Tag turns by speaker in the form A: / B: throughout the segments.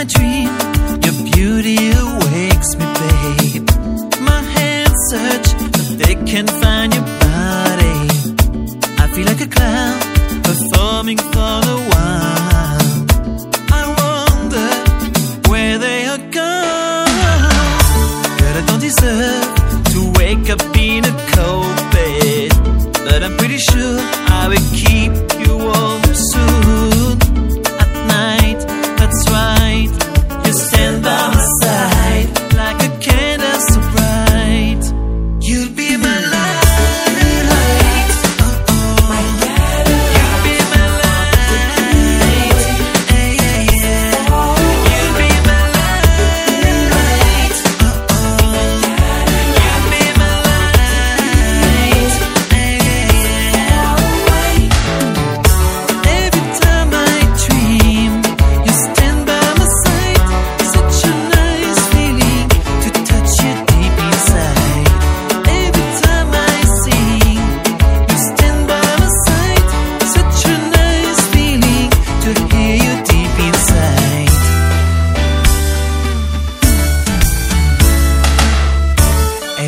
A: my dream. Your beauty awakes me, babe. My hands search, but they can't find your body. I feel like a clown, performing for the while. I wonder where they are gone. But I don't deserve to wake up in a cold bed. But I'm pretty sure I will. keep.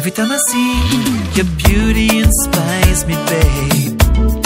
A: Every time I see your beauty inspires me, babe.